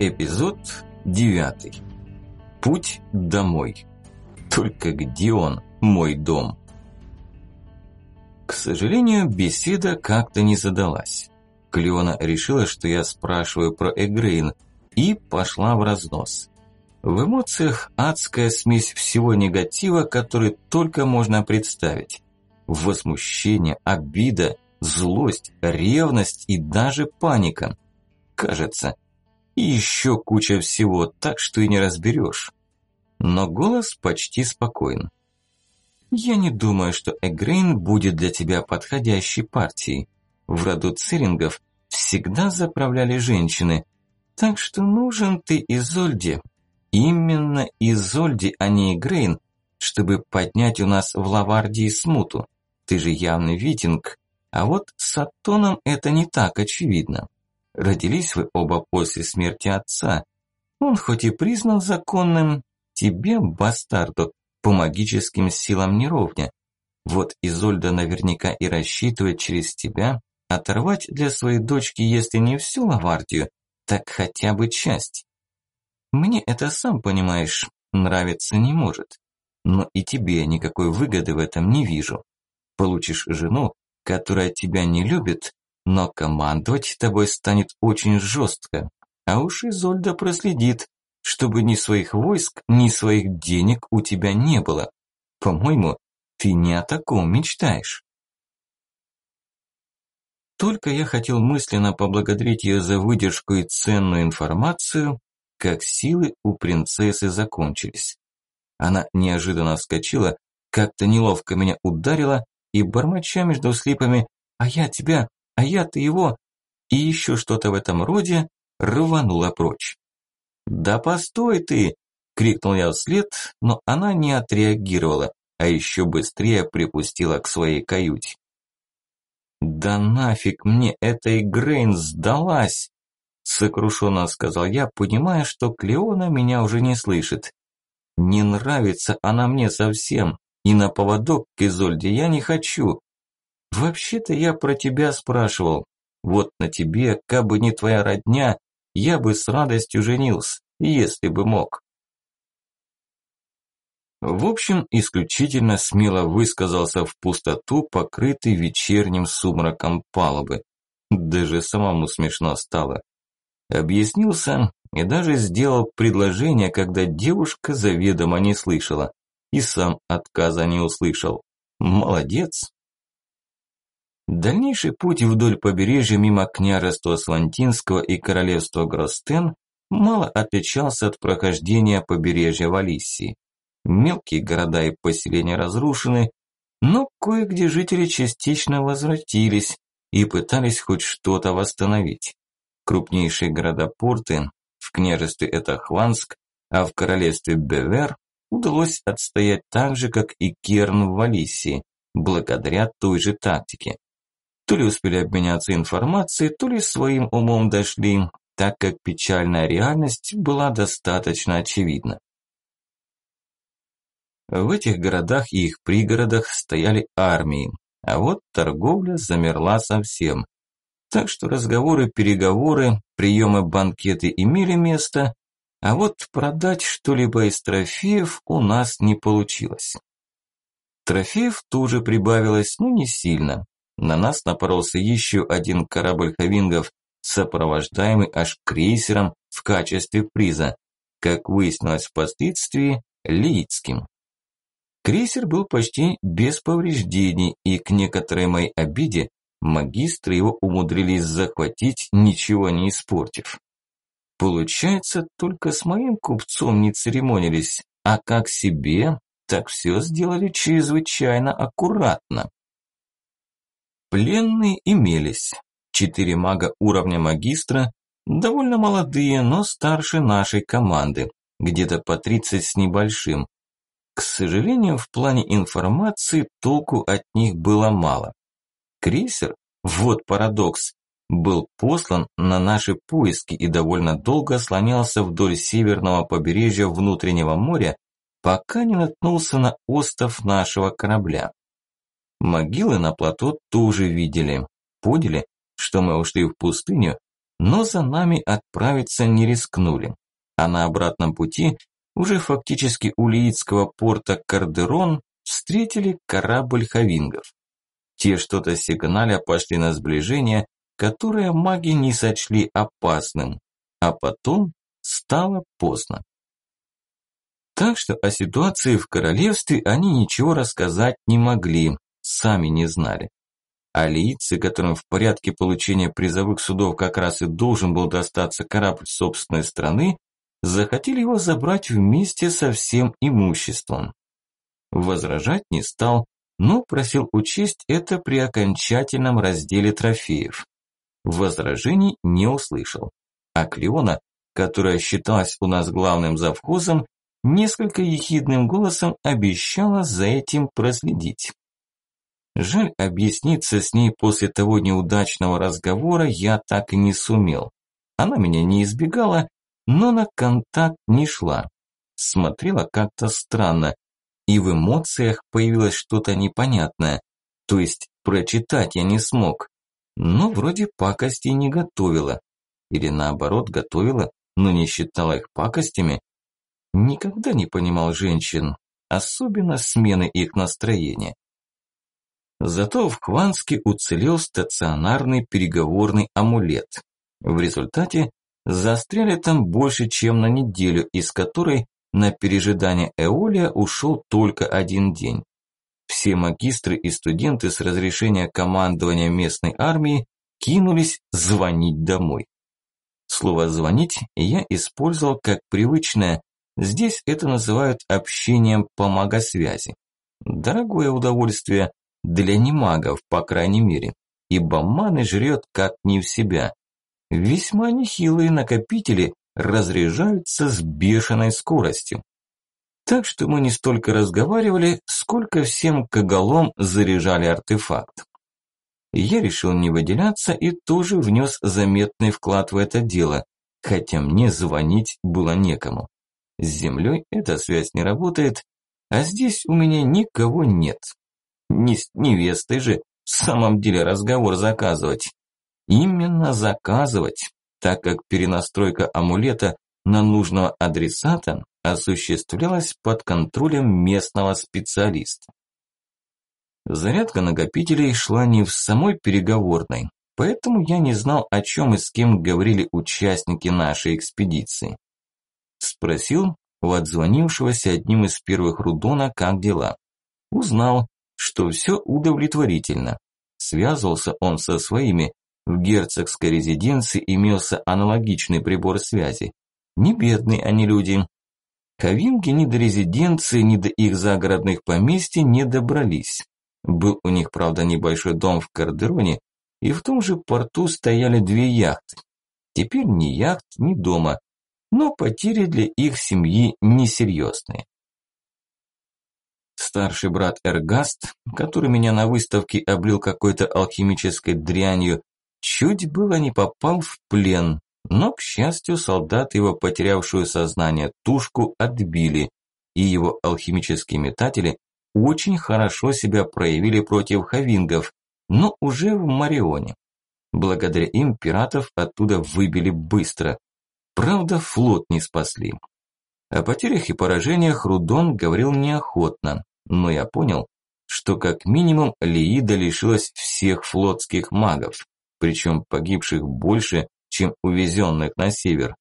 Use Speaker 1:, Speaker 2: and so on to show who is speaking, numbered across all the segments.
Speaker 1: Эпизод 9. Путь домой. Только где он, мой дом? К сожалению, беседа как-то не задалась. Клеона решила, что я спрашиваю про Эгрейн, и пошла в разнос. В эмоциях адская смесь всего негатива, который только можно представить. Возмущение, обида, злость, ревность и даже паника. Кажется, и еще куча всего, так что и не разберешь. Но голос почти спокоен. Я не думаю, что Эгрейн будет для тебя подходящей партией. В роду Цирингов всегда заправляли женщины, так что нужен ты Изольде. Именно Изольде, а не Эгрейн, чтобы поднять у нас в Лавардии смуту. Ты же явный витинг, а вот с Атоном это не так очевидно. Родились вы оба после смерти отца. Он хоть и признан законным, тебе, бастарду, по магическим силам не ровня. Вот Изольда наверняка и рассчитывает через тебя оторвать для своей дочки, если не всю Лавардию, так хотя бы часть. Мне это, сам понимаешь, нравиться не может. Но и тебе никакой выгоды в этом не вижу. Получишь жену, которая тебя не любит, но командовать тобой станет очень жестко. А уж Изольда проследит, чтобы ни своих войск, ни своих денег у тебя не было. По-моему, ты не о таком мечтаешь. Только я хотел мысленно поблагодарить ее за выдержку и ценную информацию, как силы у принцессы закончились. Она неожиданно вскочила, как-то неловко меня ударила и, бормоча между слипами «А я тебя, а я-то его, и еще что-то в этом роде, рванула прочь. «Да постой ты!» – крикнул я вслед, но она не отреагировала, а еще быстрее припустила к своей каюте. «Да нафиг мне эта Игрейн сдалась!» Сокрушенно сказал я, понимая, что Клеона меня уже не слышит. «Не нравится она мне совсем, и на поводок к Изольде я не хочу. Вообще-то я про тебя спрашивал. Вот на тебе, кабы не твоя родня, я бы с радостью женился, если бы мог. В общем, исключительно смело высказался в пустоту, покрытый вечерним сумраком палубы. Даже самому смешно стало. Объяснился и даже сделал предложение, когда девушка заведомо не слышала. И сам отказа не услышал. Молодец. Дальнейший путь вдоль побережья мимо княжества Свантинского и королевства Гростен мало отличался от прохождения побережья Валиссии. Мелкие города и поселения разрушены, но кое-где жители частично возвратились и пытались хоть что-то восстановить. Крупнейшие города-порты в княжестве это Хванск, а в королевстве Бевер удалось отстоять так же, как и Керн в Валиссии, благодаря той же тактике. То ли успели обменяться информацией, то ли своим умом дошли, так как печальная реальность была достаточно очевидна. В этих городах и их пригородах стояли армии, а вот торговля замерла совсем. Так что разговоры, переговоры, приемы, банкеты имели место, а вот продать что-либо из трофеев у нас не получилось. Трофеев тоже прибавилось, но не сильно. На нас напоролся еще один корабль хавингов, сопровождаемый аж крейсером в качестве приза, как выяснилось впоследствии, Лиитским. Крейсер был почти без повреждений, и к некоторой моей обиде магистры его умудрились захватить, ничего не испортив. Получается, только с моим купцом не церемонились, а как себе, так все сделали чрезвычайно аккуратно. Пленные имелись. Четыре мага уровня магистра, довольно молодые, но старше нашей команды, где-то по 30 с небольшим. К сожалению, в плане информации толку от них было мало. Крейсер, вот парадокс, был послан на наши поиски и довольно долго слонялся вдоль северного побережья внутреннего моря, пока не наткнулся на остров нашего корабля. Могилы на плато тоже видели. Поняли, что мы ушли в пустыню, но за нами отправиться не рискнули. А на обратном пути, уже фактически у Лиитского порта Кардерон, встретили корабль хавингов. Те что-то сигналя пошли на сближение, которое маги не сочли опасным, а потом стало поздно. Так что о ситуации в королевстве они ничего рассказать не могли, сами не знали. А лийцы, которым в порядке получения призовых судов как раз и должен был достаться корабль собственной страны, захотели его забрать вместе со всем имуществом. Возражать не стал, но просил учесть это при окончательном разделе трофеев. Возражений не услышал. А Клеона, которая считалась у нас главным завхозом, несколько ехидным голосом обещала за этим проследить. Жаль, объясниться с ней после того неудачного разговора я так и не сумел. Она меня не избегала, но на контакт не шла. Смотрела как-то странно, и в эмоциях появилось что-то непонятное. То есть прочитать я не смог. Но вроде пакостей не готовила. Или наоборот готовила, но не считала их пакостями. Никогда не понимал женщин, особенно смены их настроения. Зато в Хванске уцелел стационарный переговорный амулет. В результате застряли там больше, чем на неделю, из которой на пережидание Эолия ушел только один день. Все магистры и студенты с разрешения командования местной армии кинулись звонить домой. Слово «звонить» я использовал как привычное, здесь это называют общением по магосвязи. Дорогое удовольствие для немагов, по крайней мере, ибо маны жрет как не в себя. Весьма нехилые накопители разряжаются с бешеной скоростью. Так что мы не столько разговаривали, сколько всем коголом заряжали артефакт. Я решил не выделяться и тоже внес заметный вклад в это дело, хотя мне звонить было некому. С землей эта связь не работает, а здесь у меня никого нет. Не с невестой же в самом деле разговор заказывать. Именно заказывать так как перенастройка амулета на нужного адресата осуществлялась под контролем местного специалиста. Зарядка накопителей шла не в самой переговорной, поэтому я не знал, о чем и с кем говорили участники нашей экспедиции. Спросил у отзвонившегося одним из первых Рудона, как дела. Узнал, что все удовлетворительно. Связывался он со своими, в герцогской резиденции имелся аналогичный прибор связи. Не бедные они люди. Ковинги ни до резиденции, ни до их загородных поместьй не добрались. Был у них, правда, небольшой дом в Кардероне, и в том же порту стояли две яхты. Теперь ни яхт, ни дома, но потери для их семьи несерьезные. Старший брат Эргаст, который меня на выставке облил какой-то алхимической дрянью, Чуть было не попал в плен, но, к счастью, солдаты его потерявшую сознание тушку отбили, и его алхимические метатели очень хорошо себя проявили против хавингов, но уже в Марионе. Благодаря им пиратов оттуда выбили быстро. Правда, флот не спасли. О потерях и поражениях Рудон говорил неохотно, но я понял, что как минимум Лиида лишилась всех флотских магов причем погибших больше, чем увезенных на север.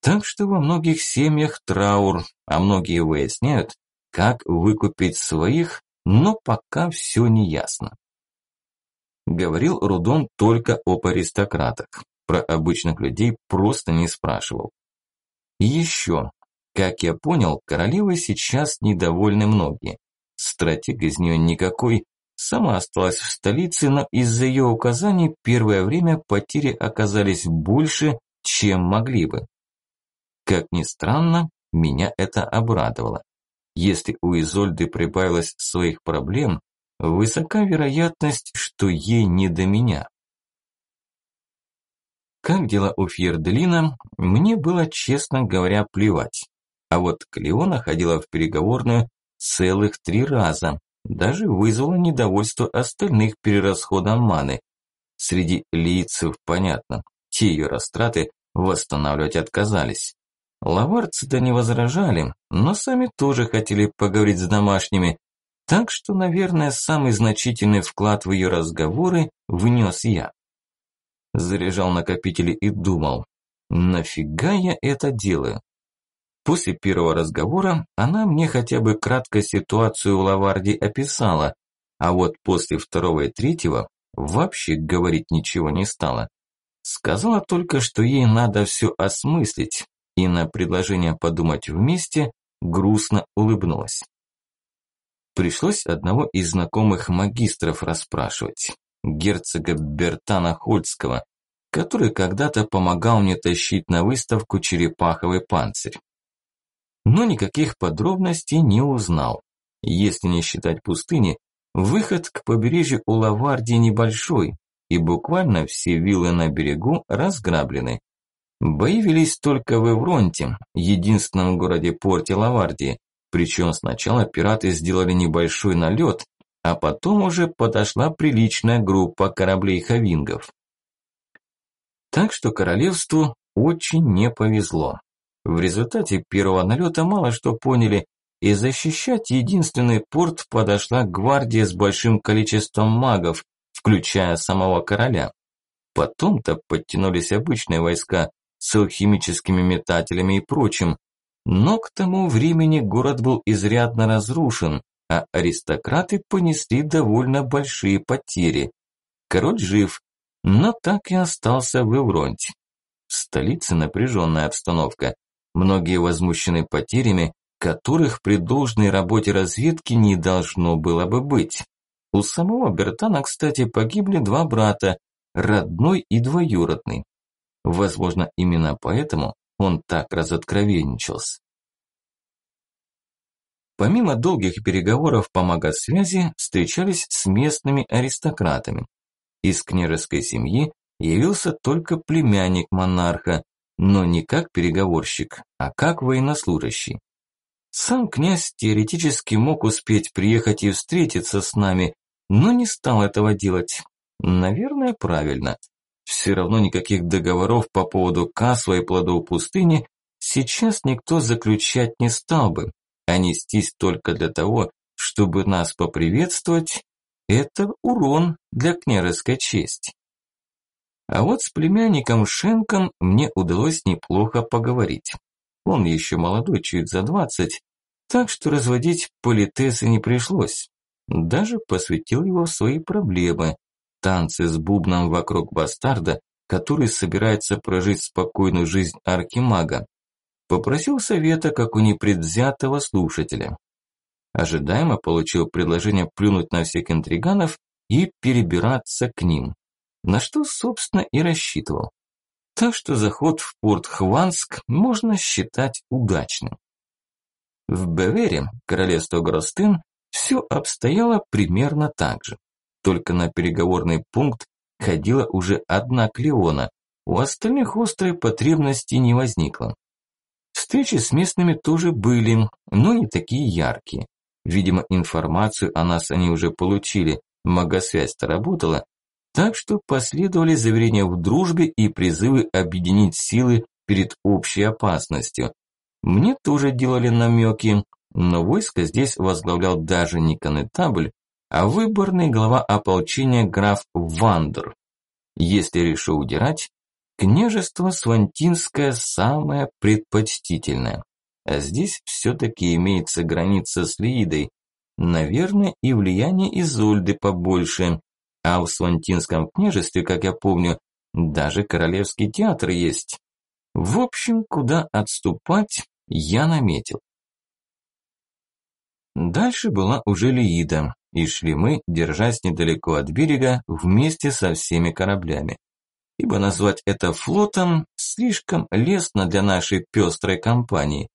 Speaker 1: Так что во многих семьях траур, а многие выясняют, как выкупить своих, но пока все не ясно. Говорил Рудон только об аристократах, про обычных людей просто не спрашивал. еще, как я понял, королевой сейчас недовольны многие. Стратег из нее никакой, Сама осталась в столице, но из-за ее указаний первое время потери оказались больше, чем могли бы. Как ни странно, меня это обрадовало. Если у Изольды прибавилось своих проблем, высока вероятность, что ей не до меня. Как дела у Фьерделина, мне было, честно говоря, плевать. А вот Клеона ходила в переговорную целых три раза, даже вызвало недовольство остальных перерасходом маны. Среди лицев понятно, те ее растраты восстанавливать отказались. Лаварцы-то не возражали, но сами тоже хотели поговорить с домашними, так что, наверное, самый значительный вклад в ее разговоры внес я. Заряжал накопители и думал, нафига я это делаю? После первого разговора она мне хотя бы кратко ситуацию в Лаварде описала, а вот после второго и третьего вообще говорить ничего не стала. Сказала только, что ей надо все осмыслить, и на предложение подумать вместе грустно улыбнулась. Пришлось одного из знакомых магистров расспрашивать, герцога Бертана Хольцкого, который когда-то помогал мне тащить на выставку черепаховый панцирь. Но никаких подробностей не узнал. Если не считать пустыни, выход к побережью у Лавардии небольшой, и буквально все виллы на берегу разграблены. Бои велись только в Эвронте, единственном городе-порте Лавардии, причем сначала пираты сделали небольшой налет, а потом уже подошла приличная группа кораблей-хавингов. Так что королевству очень не повезло. В результате первого налета мало что поняли, и защищать единственный порт подошла гвардия с большим количеством магов, включая самого короля. Потом-то подтянулись обычные войска с алхимическими метателями и прочим, но к тому времени город был изрядно разрушен, а аристократы понесли довольно большие потери. Король жив, но так и остался в Эвронте. В столице напряженная обстановка. Многие возмущены потерями, которых при должной работе разведки не должно было бы быть. У самого Бертана, кстати, погибли два брата, родной и двоюродный. Возможно, именно поэтому он так разоткровенничался. Помимо долгих переговоров по магосвязи, встречались с местными аристократами. Из княжеской семьи явился только племянник монарха, но не как переговорщик, а как военнослужащий. Сам князь теоретически мог успеть приехать и встретиться с нами, но не стал этого делать. Наверное, правильно. Все равно никаких договоров по поводу Касва и плодов пустыни сейчас никто заключать не стал бы, а нестись только для того, чтобы нас поприветствовать, это урон для княжеской чести. А вот с племянником Шенком мне удалось неплохо поговорить. Он еще молодой, чуть за двадцать, так что разводить политесы не пришлось. Даже посвятил его в свои проблемы, танцы с бубном вокруг бастарда, который собирается прожить спокойную жизнь архимага. Попросил совета, как у непредвзятого слушателя. Ожидаемо получил предложение плюнуть на всех интриганов и перебираться к ним. На что, собственно, и рассчитывал. Так что заход в порт Хванск можно считать удачным. В Бевере, королевство Гростын, все обстояло примерно так же. Только на переговорный пункт ходила уже одна Клеона, у остальных острой потребности не возникло. Встречи с местными тоже были, но не такие яркие. Видимо, информацию о нас они уже получили, магосвязь-то работала, так что последовали заверения в дружбе и призывы объединить силы перед общей опасностью. Мне тоже делали намеки, но войско здесь возглавлял даже не конетабль, а выборный глава ополчения граф Вандер. Если решу удирать, княжество Свантинское самое предпочтительное. А здесь все-таки имеется граница с Лиидой. Наверное, и влияние Изольды побольше. А в Свантинском княжестве, как я помню, даже королевский театр есть. В общем, куда отступать, я наметил. Дальше была уже Лиида, и шли мы, держась недалеко от берега, вместе со всеми кораблями. Ибо назвать это флотом слишком лестно для нашей пестрой компании.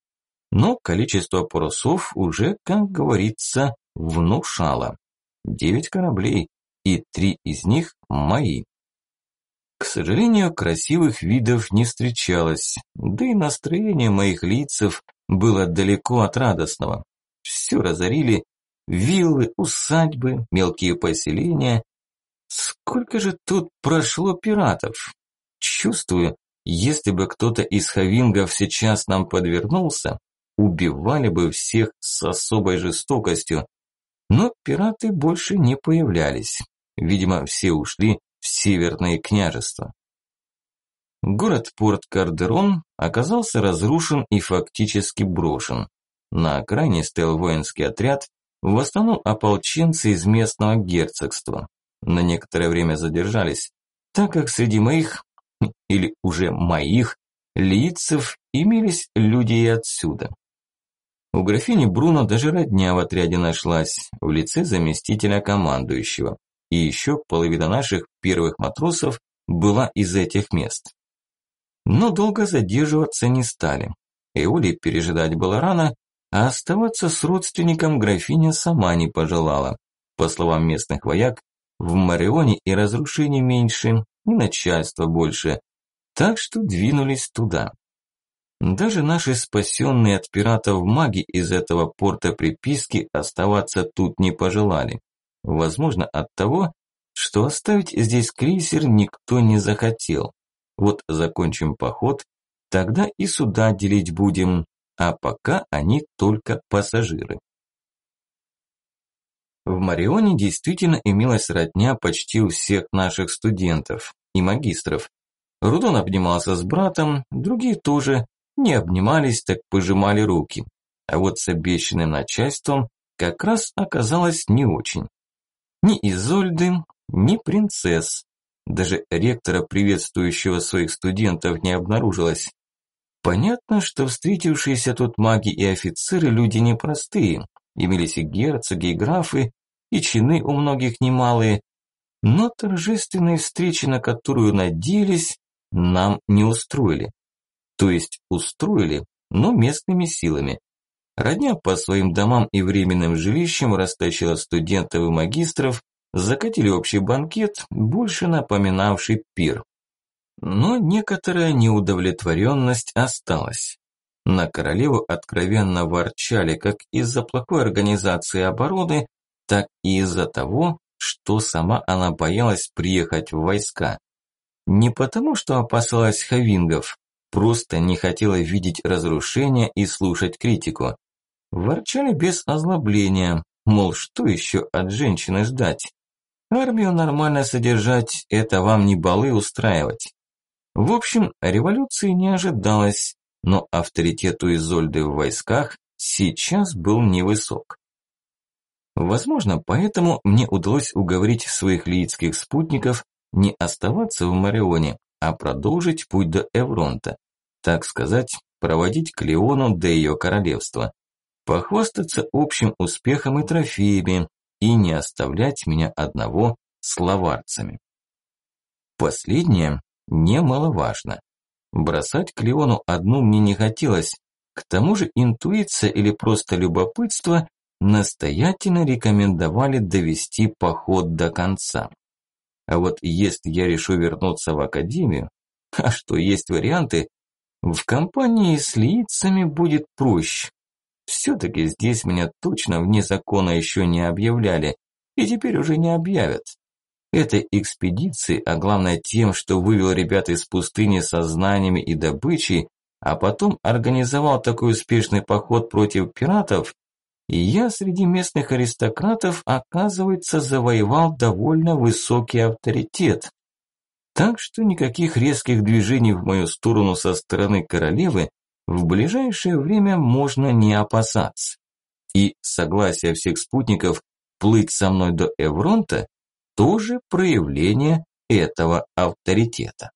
Speaker 1: Но количество парусов уже, как говорится, внушало. Девять кораблей, и три из них мои. К сожалению, красивых видов не встречалось, да и настроение моих лицев было далеко от радостного все разорили, виллы, усадьбы, мелкие поселения. Сколько же тут прошло пиратов? Чувствую, если бы кто-то из хавингов сейчас нам подвернулся, убивали бы всех с особой жестокостью. Но пираты больше не появлялись. Видимо, все ушли в северные княжества. Город Порт-Кардерон оказался разрушен и фактически брошен. На окраине стоял воинский отряд, в основном ополченцы из местного герцогства. На некоторое время задержались, так как среди моих, или уже моих, лицев имелись люди и отсюда. У графини Бруно даже родня в отряде нашлась, в лице заместителя командующего. И еще половина наших первых матросов была из этих мест. Но долго задерживаться не стали. Эоли пережидать было рано, а оставаться с родственником графиня сама не пожелала. По словам местных вояк, в Марионе и разрушений меньше, и начальства больше, так что двинулись туда. Даже наши спасенные от пиратов маги из этого порта приписки оставаться тут не пожелали. Возможно от того, что оставить здесь крейсер никто не захотел. Вот закончим поход, тогда и суда делить будем, а пока они только пассажиры. В Марионе действительно имелась родня почти у всех наших студентов и магистров. Рудон обнимался с братом, другие тоже не обнимались, так пожимали руки. А вот с обещанным начальством как раз оказалось не очень. Ни Изольды, ни принцесс, даже ректора, приветствующего своих студентов, не обнаружилось. Понятно, что встретившиеся тут маги и офицеры люди непростые. Имелись и герцоги, и графы, и чины у многих немалые. Но торжественной встречи, на которую надеялись, нам не устроили. То есть устроили, но местными силами. Родня по своим домам и временным жилищам растащила студентов и магистров, закатили общий банкет, больше напоминавший пир. Но некоторая неудовлетворенность осталась. На королеву откровенно ворчали как из-за плохой организации обороны, так и из-за того, что сама она боялась приехать в войска. Не потому, что опасалась хавингов, просто не хотела видеть разрушения и слушать критику. Ворчали без озлобления, мол, что еще от женщины ждать? Армию нормально содержать – это вам не балы устраивать. В общем, революции не ожидалось, но авторитет у Изольды в войсках сейчас был невысок. Возможно, поэтому мне удалось уговорить своих лиитских спутников не оставаться в Марионе, а продолжить путь до Эвронта, так сказать, проводить Клеону до ее королевства, похвастаться общим успехом и трофеями, и не оставлять меня одного с лаварцами. Последнее немаловажно. Бросать Клеону одну мне не хотелось, к тому же интуиция или просто любопытство настоятельно рекомендовали довести поход до конца. А вот если я решу вернуться в академию, а что есть варианты, в компании с лицами будет проще. Все-таки здесь меня точно вне закона еще не объявляли, и теперь уже не объявят. Этой экспедиции, а главное тем, что вывел ребят из пустыни со знаниями и добычей, а потом организовал такой успешный поход против пиратов, и я среди местных аристократов, оказывается, завоевал довольно высокий авторитет. Так что никаких резких движений в мою сторону со стороны королевы в ближайшее время можно не опасаться. И согласие всех спутников плыть со мной до Эвронта тоже проявление этого авторитета.